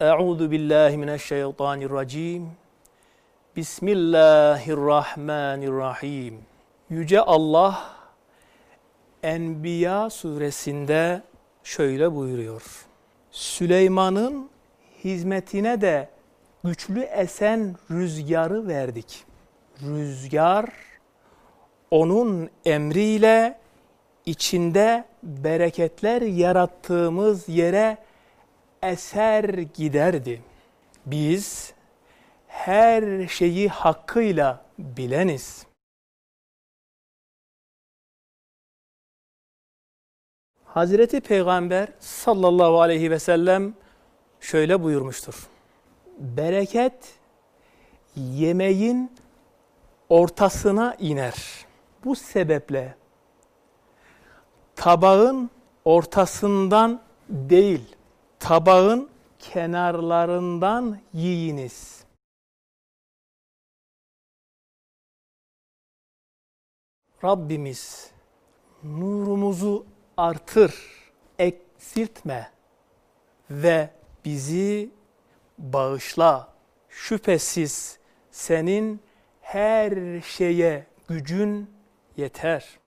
Euzu billahi mineşşeytanirracim. Bismillahirrahmanirrahim. Yüce Allah Enbiya suresinde şöyle buyuruyor. Süleyman'ın hizmetine de güçlü esen rüzgarı verdik. Rüzgar onun emriyle içinde bereketler yarattığımız yere eser giderdi. Biz her şeyi hakkıyla bileniz. Hazreti Peygamber sallallahu aleyhi ve sellem şöyle buyurmuştur. Bereket yemeğin ortasına iner. Bu sebeple tabağın ortasından değil, tabağın kenarlarından yiyiniz. Rabbimiz nurumuzu artır, eksiltme ve bizi bağışla. Şüphesiz senin her şeye gücün yeter.